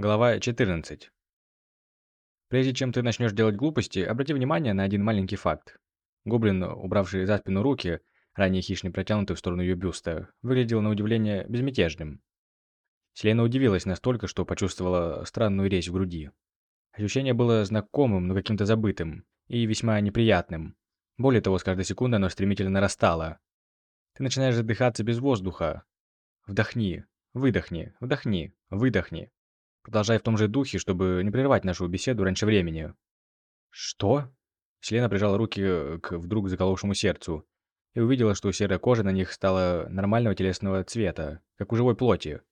Глава 14. Прежде чем ты начнешь делать глупости, обрати внимание на один маленький факт. Гоблин, убравший за спину руки, ранее хищно протянутый в сторону ее бюста, выглядел на удивление безмятежным. Селена удивилась настолько, что почувствовала странную резь в груди. Ощущение было знакомым, но каким-то забытым, и весьма неприятным. Более того, с каждой секундой оно стремительно нарастало. Ты начинаешь задыхаться без воздуха. Вдохни, выдохни, вдохни, выдохни. Продолжай в том же духе, чтобы не прерывать нашу беседу раньше времени. Что? Селена прижала руки э, к вдруг заколовшему сердцу и увидела, что серая кожа на них стала нормального телесного цвета, как у живой плоти.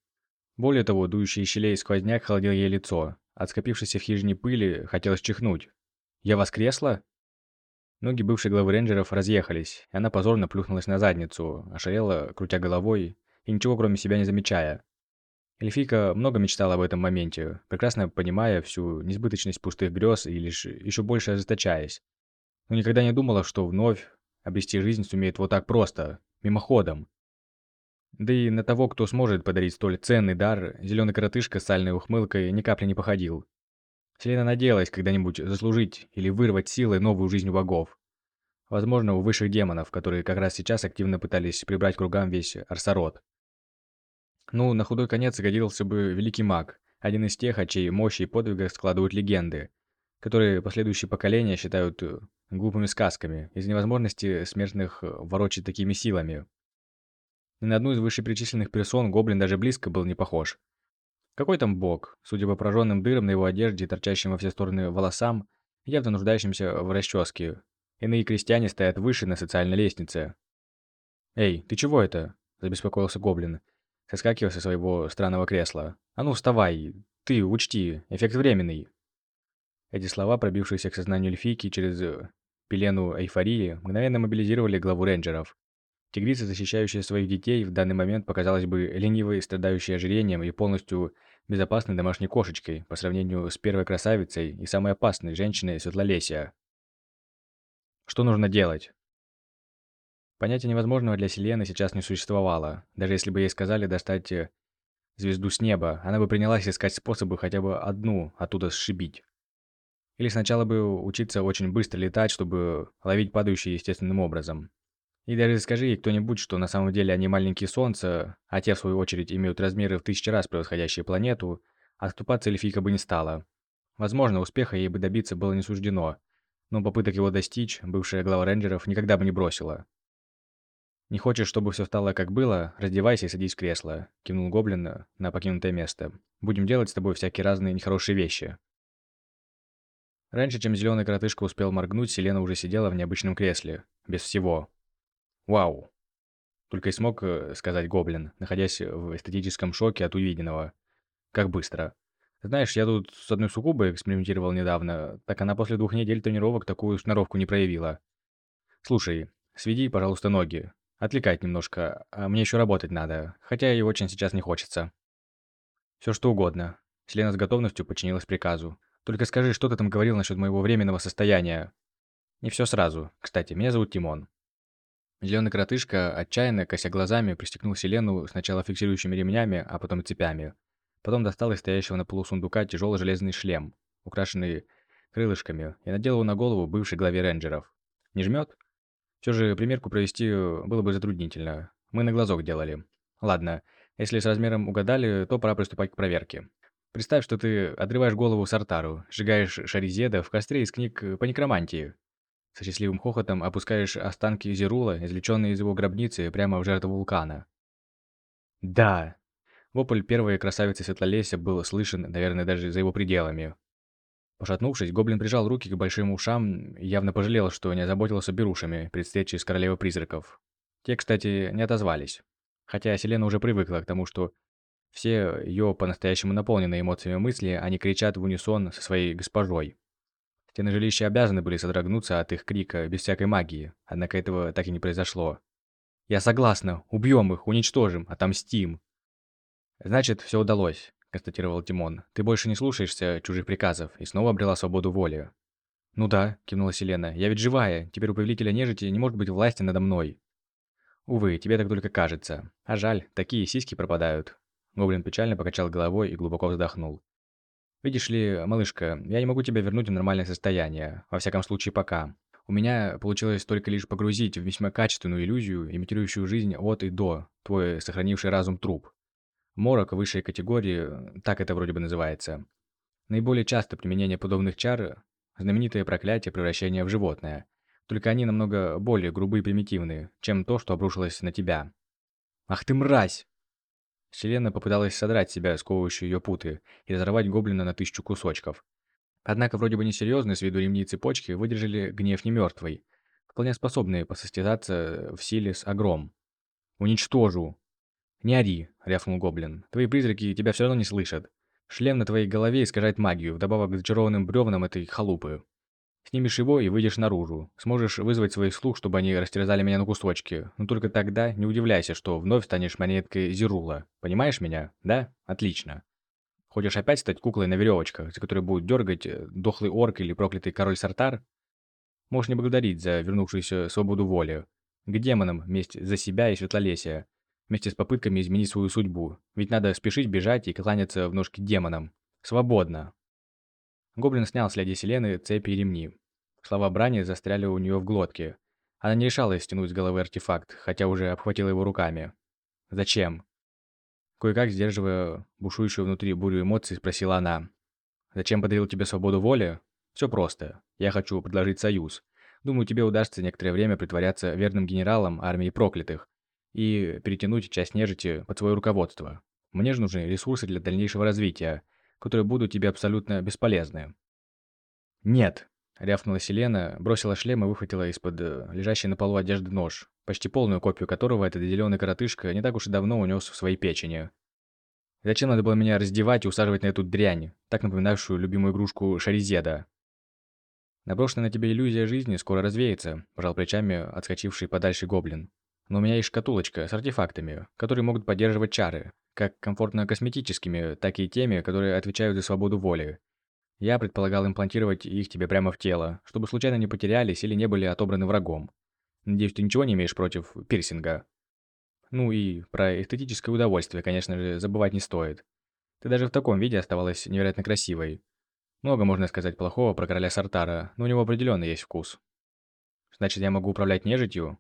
Более того, дующий из щелей сквозняк холодил ей лицо. От скопившейся в хижине пыли хотелось чихнуть. «Я воскресла?» Ноги бывшей главы рейнджеров разъехались, и она позорно плюхнулась на задницу, ошалела, крутя головой и ничего кроме себя не замечая. Эльфийка много мечтала об этом моменте, прекрасно понимая всю несбыточность пустых грез и лишь еще больше озадачаясь. Но никогда не думала, что вновь обрести жизнь сумеет вот так просто, мимоходом. Да и на того, кто сможет подарить столь ценный дар, зеленый коротышка с сальной ухмылкой ни капли не походил. Селена надеялась когда-нибудь заслужить или вырвать силой новую жизнь у богов. Возможно, у высших демонов, которые как раз сейчас активно пытались прибрать к кругам весь Арсарот. Ну, на худой конец годился бы великий маг, один из тех, о чьей мощи и подвигах складывают легенды, которые последующие поколения считают э, глупыми сказками, из невозможности смертных э, ворочать такими силами. Ни на одну из вышеперечисленных персон гоблин даже близко был не похож. Какой там бог, судя по пораженным дырам на его одежде и торчащим во все стороны волосам, явно нуждающимся в расческе. Иные крестьяне стоят выше на социальной лестнице. «Эй, ты чего это?» – забеспокоился гоблин – соскакивая со своего странного кресла. «А ну, вставай! Ты, учти, эффект временный!» Эти слова, пробившиеся к сознанию эльфийки через э, пелену эйфории, мгновенно мобилизировали главу рейнджеров. Тигрица, защищающая своих детей, в данный момент показалась бы ленивой, страдающей ожирением и полностью безопасной домашней кошечкой по сравнению с первой красавицей и самой опасной женщиной Светлолесия. Что нужно делать? Понятия невозможного для Селены сейчас не существовало. Даже если бы ей сказали достать э, звезду с неба, она бы принялась искать способы хотя бы одну оттуда сшибить. Или сначала бы учиться очень быстро летать, чтобы ловить падающие естественным образом. И даже скажи ей кто-нибудь, что на самом деле они маленькие солнца, а те, в свою очередь, имеют размеры в тысячи раз превосходящие планету, отступаться эльфийка бы не стала. Возможно, успеха ей бы добиться было не суждено, но попыток его достичь бывшая глава рейнджеров никогда бы не бросила. «Не хочешь, чтобы все стало как было? Раздевайся и садись в кресло», — кивнул Гоблин на покинутое место. «Будем делать с тобой всякие разные нехорошие вещи». Раньше, чем зеленый коротышка успел моргнуть, Селена уже сидела в необычном кресле. Без всего. «Вау!» Только и смог э, сказать Гоблин, находясь в эстетическом шоке от увиденного. «Как быстро!» «Знаешь, я тут с одной суккубой экспериментировал недавно, так она после двух недель тренировок такую сноровку не проявила. Слушай, сведи, пожалуйста, ноги. Отвлекает немножко, а мне еще работать надо, хотя и очень сейчас не хочется. Все что угодно. Селена с готовностью подчинилась приказу. Только скажи, что ты там говорил насчет моего временного состояния. Не все сразу. Кстати, меня зовут Тимон. Зеленый коротышка, отчаянно, кося глазами, пристегнул Селену сначала фиксирующими ремнями, а потом цепями. Потом достал из стоящего на полу сундука тяжелый железный шлем, украшенный крылышками, и надел его на голову бывшей главе рейнджеров. Не жмет? Все же примерку провести э, было бы затруднительно. Мы на глазок делали. Ладно, если с размером угадали, то пора приступать к проверке. Представь, что ты отрываешь голову Сартару, сжигаешь Шаризеда в костре из книг по некромантии. Со счастливым хохотом опускаешь останки Зерула, извлеченные из его гробницы, прямо в жертву вулкана. Да! Вопль первой красавицы Светлолесия был слышен, наверное, даже за его пределами. Пошатнувшись, гоблин прижал руки к большим ушам и явно пожалел, что не озаботился берушами при встрече с королевой призраков. Те, кстати, не отозвались. Хотя Селена уже привыкла к тому, что все ее по-настоящему наполненные эмоциями мысли, они кричат в унисон со своей госпожой. Стены жилища обязаны были содрогнуться от их крика без всякой магии, однако этого так и не произошло. «Я согласна, убьем их, уничтожим, отомстим». Значит, все удалось констатировал Тимон. «Ты больше не слушаешься чужих приказов и снова обрела свободу воли». «Ну да», – кивнула Селена. «Я ведь живая. Теперь у повелителя нежити не может быть власти надо мной». «Увы, тебе так только кажется. А жаль, такие сиськи пропадают». Гоблин печально покачал головой и глубоко вздохнул. Видишь ли, малышка, я не могу тебя вернуть в нормальное состояние, во всяком случае пока. У меня получилось только лишь погрузить в весьма качественную иллюзию, имитирующую жизнь от и до, твой сохранивший разум труп. Морок высшей категории, так это вроде бы называется. Наиболее часто применение подобных чар – знаменитое проклятие превращения в животное. Только они намного более грубые и примитивные, чем то, что обрушилось на тебя. «Ах ты мразь!» Селена попыталась содрать себя сковывающие ее путы и разорвать гоблина на тысячу кусочков. Однако вроде бы несерьезные с виду ремни и цепочки выдержали гнев немертвый, вполне способные посостязаться в силе с огром. «Уничтожу!» «Не ори!» — рявкнул гоблин. «Твои призраки тебя все равно не слышат. Шлем на твоей голове искажает магию, вдобавок к зачарованным бревнам этой халупы. Снимешь его и выйдешь наружу. Сможешь вызвать своих слуг, чтобы они растерзали меня на кусочки. Но только тогда не удивляйся, что вновь станешь монеткой Зирула. Понимаешь меня? Да? Отлично. Хочешь опять стать куклой на веревочках, за которой будет дергать э, дохлый орк или проклятый король Сартар? Можешь не благодарить за вернувшуюся свободу воли. К демонам месть за себя и светлолесия. Вместе с попытками изменить свою судьбу. Ведь надо спешить бежать и кланяться в ножки демонам. Свободно. Гоблин снял с леди Селены цепи и ремни. Слова брани застряли у нее в глотке. Она не решалась стянуть с головы артефакт, хотя уже обхватила его руками. «Зачем?» Кое-как, сдерживая бушующую внутри бурю эмоций, спросила она. «Зачем подарил тебе свободу воли?» «Все просто. Я хочу предложить союз. Думаю, тебе удастся некоторое время притворяться верным генералом армии проклятых и перетянуть часть нежити под свое руководство. Мне же нужны ресурсы для дальнейшего развития, которые будут тебе абсолютно бесполезны». «Нет!» — рявкнула Селена, бросила шлем и выхватила из-под э, лежащей на полу одежды нож, почти полную копию которого этот зеленый коротышка не так уж и давно унес в своей печени. Зачем надо было меня раздевать и усаживать на эту дрянь, так напоминавшую любимую игрушку Шаризеда? Наброшенная на тебя иллюзия жизни скоро развеется, пожал плечами отскочивший подальше гоблин. Но у меня есть шкатулочка с артефактами, которые могут поддерживать чары, как комфортно-косметическими, так и теми, которые отвечают за свободу воли. Я предполагал имплантировать их тебе прямо в тело, чтобы случайно не потерялись или не были отобраны врагом. Надеюсь, ты ничего не имеешь против пирсинга? Ну и про эстетическое удовольствие, конечно же, забывать не стоит. Ты даже в таком виде оставалась невероятно красивой. Много можно сказать плохого про короля Сартара, но у него определенно есть вкус. Значит, я могу управлять нежитью?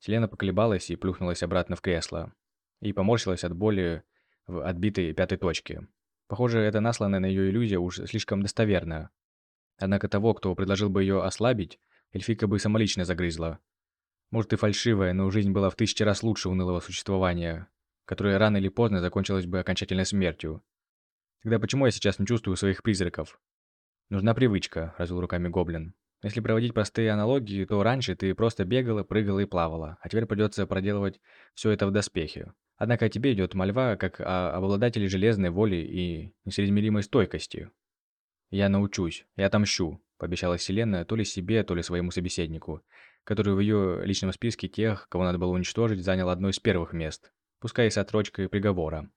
Селена поколебалась и плюхнулась обратно в кресло и поморщилась от боли в отбитой пятой точке. Похоже, эта насланная на ее иллюзия уж слишком достоверна. Однако того, кто предложил бы ее ослабить, эльфика бы самолично загрызла. Может и фальшивая, но жизнь была в тысячи раз лучше унылого существования, которое рано или поздно закончилось бы окончательной смертью. Тогда почему я сейчас не чувствую своих призраков? Нужна привычка, развел руками гоблин. Если проводить простые аналогии, то раньше ты просто бегала, прыгала и плавала, а теперь придется проделывать все это в доспехе. Однако тебе идет мольва, как о обладателе железной воли и несоизмеримой стойкости. «Я научусь, я отомщу», – пообещала Селена то ли себе, то ли своему собеседнику, который в ее личном списке тех, кого надо было уничтожить, занял одно из первых мест, пускай и с отсрочкой приговора.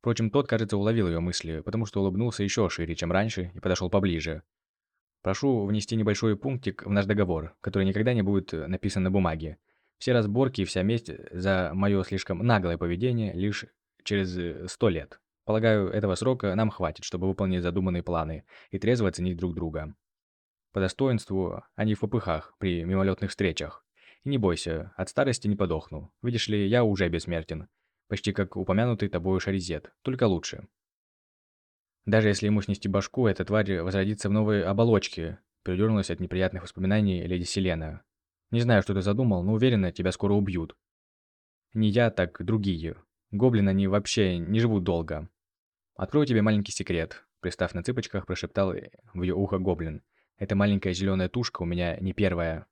Впрочем, тот, кажется, уловил ее мысли, потому что улыбнулся еще шире, чем раньше, и подошел поближе. «Прошу внести небольшой пунктик в наш договор, который никогда не будет написан на бумаге. Все разборки и вся месть за мое слишком наглое поведение лишь через э, сто лет. Полагаю, этого срока нам хватит, чтобы выполнить задуманные планы и трезво оценить друг друга. По достоинству, а не в попыхах при мимолетных встречах. И не бойся, от старости не подохну. Видишь ли, я уже бессмертен. Почти как упомянутый тобой Шаризет, только лучше. Даже если ему снести башку, эта тварь возродится в новой оболочке, передернулась от неприятных воспоминаний леди Селена, не знаю, что ты задумал, но уверена, тебя скоро убьют. Не я, так другие. Гоблины они вообще не живут долго. Открою тебе маленький секрет. Пристав на цыпочках, прошептал в ее ухо гоблин. Эта маленькая зеленая тушка у меня не первая.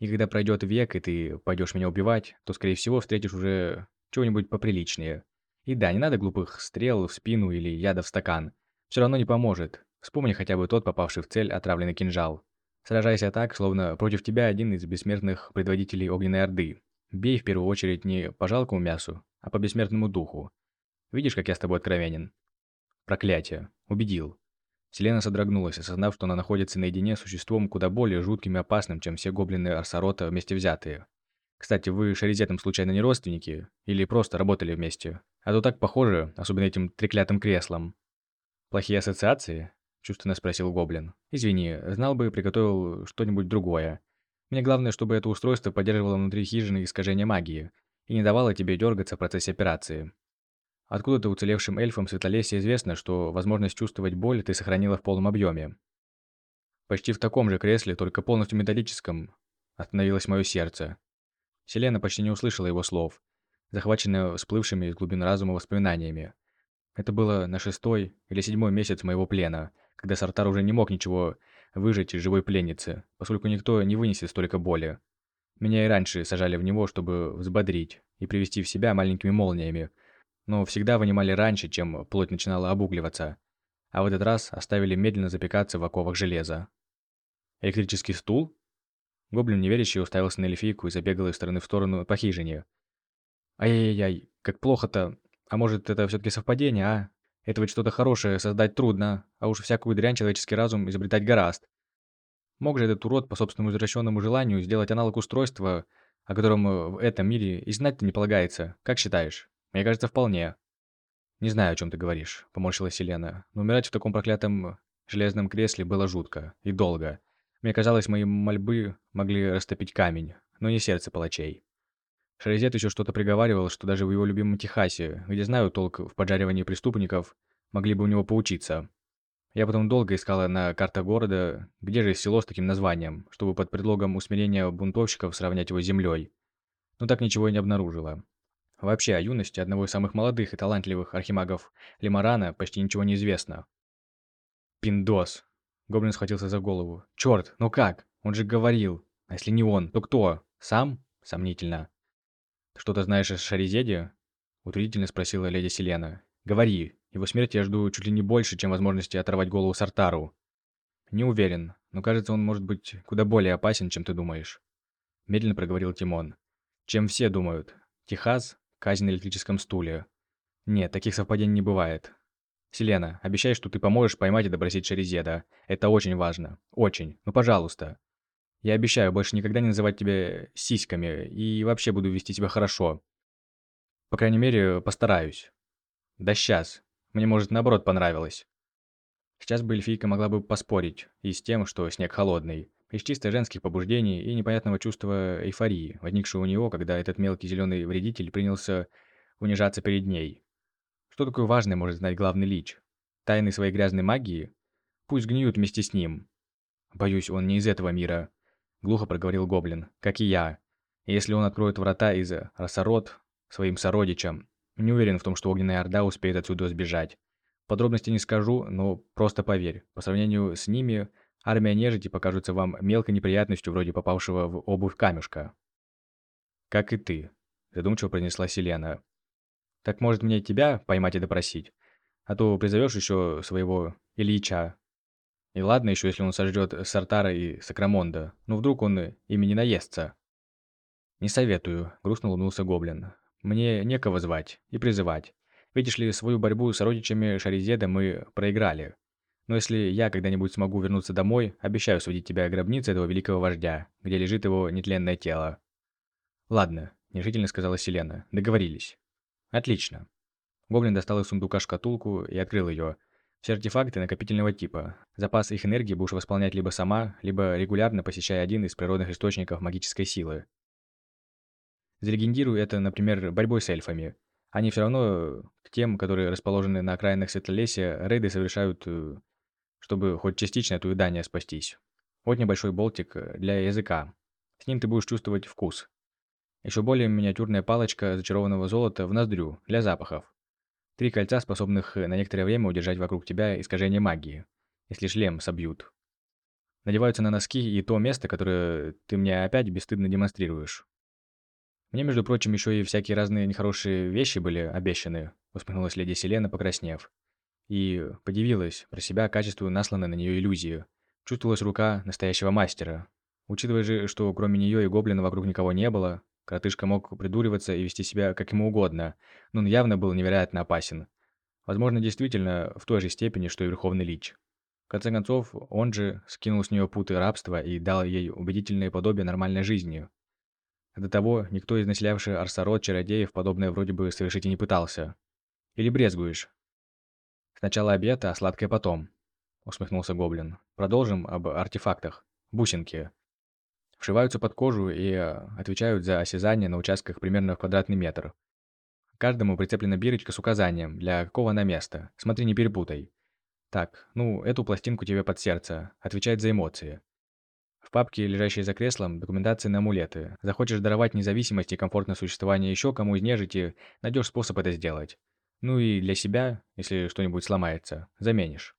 И когда пройдет век, и ты пойдешь меня убивать, то, скорее всего, встретишь уже чего-нибудь поприличнее. И да, не надо глупых стрел в спину или яда в стакан. Все равно не поможет. Вспомни хотя бы тот, попавший в цель, отравленный кинжал. Сражайся так, словно против тебя один из бессмертных предводителей Огненной Орды. Бей в первую очередь не по жалкому мясу, а по бессмертному духу. Видишь, как я с тобой откровенен? Проклятие. Убедил. Селена содрогнулась, осознав, что она находится наедине с существом куда более жутким и опасным, чем все гоблины Арсарота вместе взятые. Кстати, вы с случайно не родственники? Или просто работали вместе? А то так похоже, особенно этим треклятым креслом. «Плохие ассоциации?» – чувственно спросил Гоблин. «Извини, знал бы, приготовил что-нибудь другое. Мне главное, чтобы это устройство поддерживало внутри хижины искажения магии и не давало тебе дергаться в процессе операции. Откуда-то уцелевшим эльфам Светлолесья известно, что возможность чувствовать боль ты сохранила в полном объеме. Почти в таком же кресле, только полностью металлическом, остановилось мое сердце. Селена почти не услышала его слов, захваченная всплывшими из глубин разума воспоминаниями. Это было на шестой или седьмой месяц моего плена, когда Сартар уже не мог ничего выжить из живой пленницы, поскольку никто не вынесет столько боли. Меня и раньше сажали в него, чтобы взбодрить и привести в себя маленькими молниями, но всегда вынимали раньше, чем плоть начинала обугливаться. А в этот раз оставили медленно запекаться в оковах железа. «Электрический стул?» Гоблин неверящий уставился на эльфийку и забегал из стороны в сторону по хижине. «Ай-яй-яй, как плохо-то. А может, это все таки совпадение, а? Это ведь что-то хорошее создать трудно, а уж всякую дрянь человеческий разум изобретать гораст. Мог же этот урод по собственному извращенному желанию сделать аналог устройства, о котором э, в этом мире и знать-то не полагается. Как считаешь? Мне кажется, вполне. Не знаю, о чем ты говоришь, поморщилась Селена. Но умирать в таком проклятом железном кресле было жутко и долго. Мне казалось, мои мольбы могли растопить камень, но не сердце палачей. Шаризет еще что-то приговаривал, что даже в его любимом Техасе, где знают толк в поджаривании преступников, могли бы у него поучиться. Я потом долго искала на картах города, где же село с таким названием, чтобы под предлогом усмирения бунтовщиков сравнять его с землей. Но так ничего и не обнаружила. Вообще, о юности одного из самых молодых и талантливых архимагов Лимарана почти ничего не известно. Пиндос. Гоблин схватился за голову. Черт, ну как? Он же говорил. А если не он, то кто? Сам? Сомнительно. «Что-то знаешь о Шаризеде?» – утвердительно спросила леди Селена. «Говори. Его смерть я жду чуть ли не больше, чем возможности оторвать голову Сартару». «Не уверен, но кажется, он может быть куда более опасен, чем ты думаешь», – медленно проговорил Тимон. «Чем все думают. Техас – казнь на электрическом стуле. Нет, таких совпадений не бывает. Селена, обещай, что ты поможешь поймать и допросить Шаризеда. Это очень важно. Очень. Ну, пожалуйста». Я обещаю больше никогда не называть тебя сиськами и вообще буду вести себя хорошо. По крайней мере, постараюсь. Да сейчас. Мне, может, наоборот понравилось. Сейчас бы эльфийка могла бы поспорить и с тем, что снег холодный, из чисто женских побуждений и непонятного чувства эйфории, возникшего у него, когда этот мелкий зеленый вредитель принялся унижаться перед ней. Что такое важное может знать главный лич? Тайны своей грязной магии? Пусть гниют вместе с ним. Боюсь, он не из этого мира глухо проговорил гоблин, как и я. если он откроет врата из Росород своим сородичам, не уверен в том, что Огненная Орда успеет отсюда сбежать. Подробности не скажу, но просто поверь, по сравнению с ними, армия нежити покажется вам мелкой неприятностью вроде попавшего в обувь камешка. «Как и ты», – задумчиво произнесла Селена. «Так может мне тебя поймать и допросить? А то призовешь еще своего Ильича, и ладно еще, если он сожрет Сартара и Сакрамонда, но вдруг он ими не наестся. «Не советую», — грустно улыбнулся Гоблин. «Мне некого звать и призывать. Видишь ли, свою борьбу с родичами Шаризеда мы проиграли. Но если я когда-нибудь смогу вернуться домой, обещаю сводить тебя к гробнице этого великого вождя, где лежит его нетленное тело». «Ладно», — нерешительно сказала Селена. «Договорились». «Отлично». Гоблин достал из сундука шкатулку и открыл ее, все артефакты накопительного типа. Запас их энергии будешь восполнять либо сама, либо регулярно посещая один из природных источников магической силы. Зарегендируй это, например, борьбой с эльфами. Они все равно к тем, которые расположены на окраинах Светлолесья, рейды совершают, э, чтобы хоть частично от уедания спастись. Вот небольшой болтик э, для языка. С ним ты будешь чувствовать вкус. Еще более миниатюрная палочка зачарованного золота в ноздрю для запахов. Три кольца, способных э, на некоторое время удержать вокруг тебя искажение магии, если шлем собьют. Надеваются на носки и то место, которое ты мне опять бесстыдно демонстрируешь. Мне, между прочим, еще и всякие разные нехорошие вещи были обещаны, усмехнулась леди Селена, покраснев. И подивилась про себя качеству насланной на нее иллюзии. Чувствовалась рука настоящего мастера. Учитывая же, что кроме нее и гоблина вокруг никого не было, Коротышка мог придуриваться и вести себя как ему угодно, но он явно был невероятно опасен. Возможно, действительно, в той же степени, что и Верховный Лич. В конце концов, он же скинул с нее путы рабства и дал ей убедительное подобие нормальной жизни. До того, никто из населявших Арсарот чародеев подобное вроде бы совершить и не пытался. Или брезгуешь? Сначала обед, а сладкое потом», — усмехнулся Гоблин. «Продолжим об артефактах. Бусинки. Вшиваются под кожу и э, отвечают за осязание на участках примерно в квадратный метр. Каждому прицеплена бирочка с указанием, для какого она места. Смотри, не перепутай. Так, ну, эту пластинку тебе под сердце. Отвечает за эмоции. В папке, лежащей за креслом, документация на амулеты. Захочешь даровать независимость и комфортное существование еще кому из нежити, найдешь способ это сделать. Ну и для себя, если что-нибудь сломается, заменишь.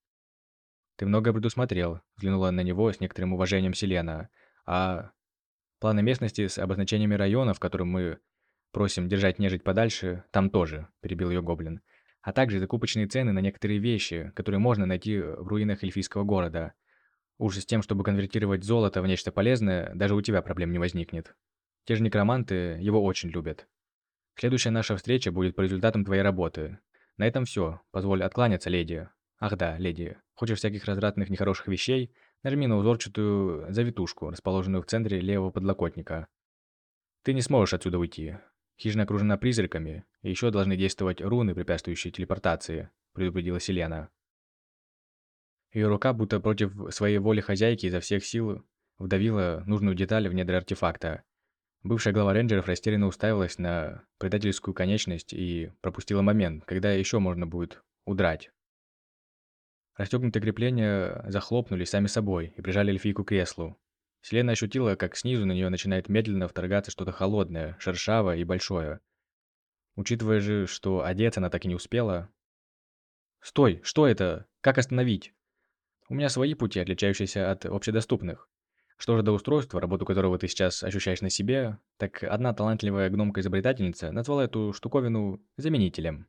Ты много предусмотрел, взглянула на него с некоторым уважением Селена. А планы местности с обозначениями районов, которым мы просим держать нежить подальше, там тоже, перебил ее гоблин. А также закупочные цены на некоторые вещи, которые можно найти в руинах эльфийского города. Уж с тем, чтобы конвертировать золото в нечто полезное, даже у тебя проблем не возникнет. Те же некроманты его очень любят. Следующая наша встреча будет по результатам твоей работы. На этом все. Позволь откланяться, леди. Ах да, леди. Хочешь всяких развратных нехороших вещей? Нажми на узорчатую завитушку, расположенную в центре левого подлокотника. Ты не сможешь отсюда уйти. Хижина окружена призраками, и еще должны действовать руны, препятствующие телепортации, предупредила Селена. Ее рука, будто против своей воли хозяйки изо всех сил, вдавила нужную деталь в недра артефакта. Бывшая глава рейнджеров растерянно уставилась на предательскую конечность и пропустила момент, когда еще можно будет удрать. Расстегнутые крепления захлопнулись сами собой и прижали эльфийку к креслу. Селена ощутила, как снизу на нее начинает медленно вторгаться что-то холодное, шершавое и большое. Учитывая же, что одеться она так и не успела... «Стой! Что это? Как остановить?» «У меня свои пути, отличающиеся от общедоступных. Что же до устройства, работу которого ты сейчас ощущаешь на себе, так одна талантливая гномка-изобретательница назвала эту штуковину заменителем.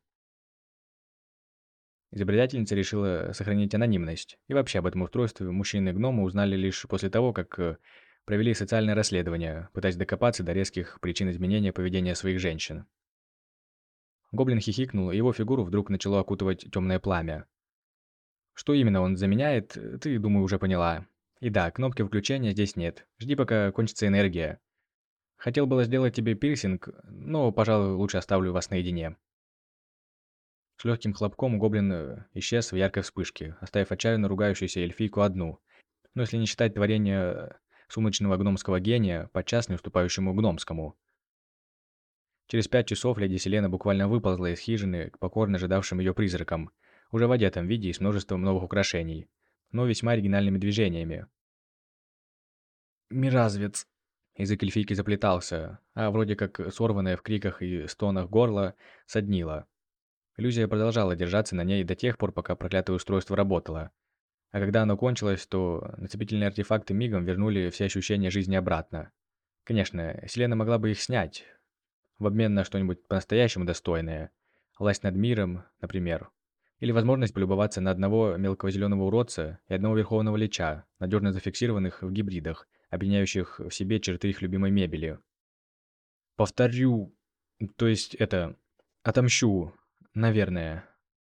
Изобретательница решила сохранить анонимность, и вообще об этом устройстве мужчины-гномы узнали лишь после того, как э, провели социальное расследование, пытаясь докопаться до резких причин изменения поведения своих женщин. Гоблин хихикнул, и его фигуру вдруг начало окутывать темное пламя. Что именно он заменяет, ты, думаю, уже поняла. И да, кнопки включения здесь нет. Жди, пока кончится энергия. Хотел было сделать тебе пирсинг, но, пожалуй, лучше оставлю вас наедине. С легким хлопком гоблин э, исчез в яркой вспышке, оставив отчаянно ругающуюся эльфийку одну. Но если не считать творение сумочного гномского гения, подчас не уступающему гномскому. Через пять часов леди Селена буквально выползла из хижины к покорно ожидавшим ее призракам, уже в одетом виде и с множеством новых украшений но весьма оригинальными движениями. «Миразвец!» Язык эльфийки заплетался, а вроде как сорванное в криках и стонах горло соднило. Иллюзия продолжала держаться на ней до тех пор, пока проклятое устройство работало. А когда оно кончилось, то нацепительные артефакты мигом вернули все ощущения жизни обратно. Конечно, Селена могла бы их снять, в обмен на что-нибудь по-настоящему достойное. Власть над миром, например. Или возможность полюбоваться на одного мелкого зеленого уродца и одного верховного лича, надежно зафиксированных в гибридах, объединяющих в себе черты их любимой мебели. Повторю, то есть это, отомщу, наверное.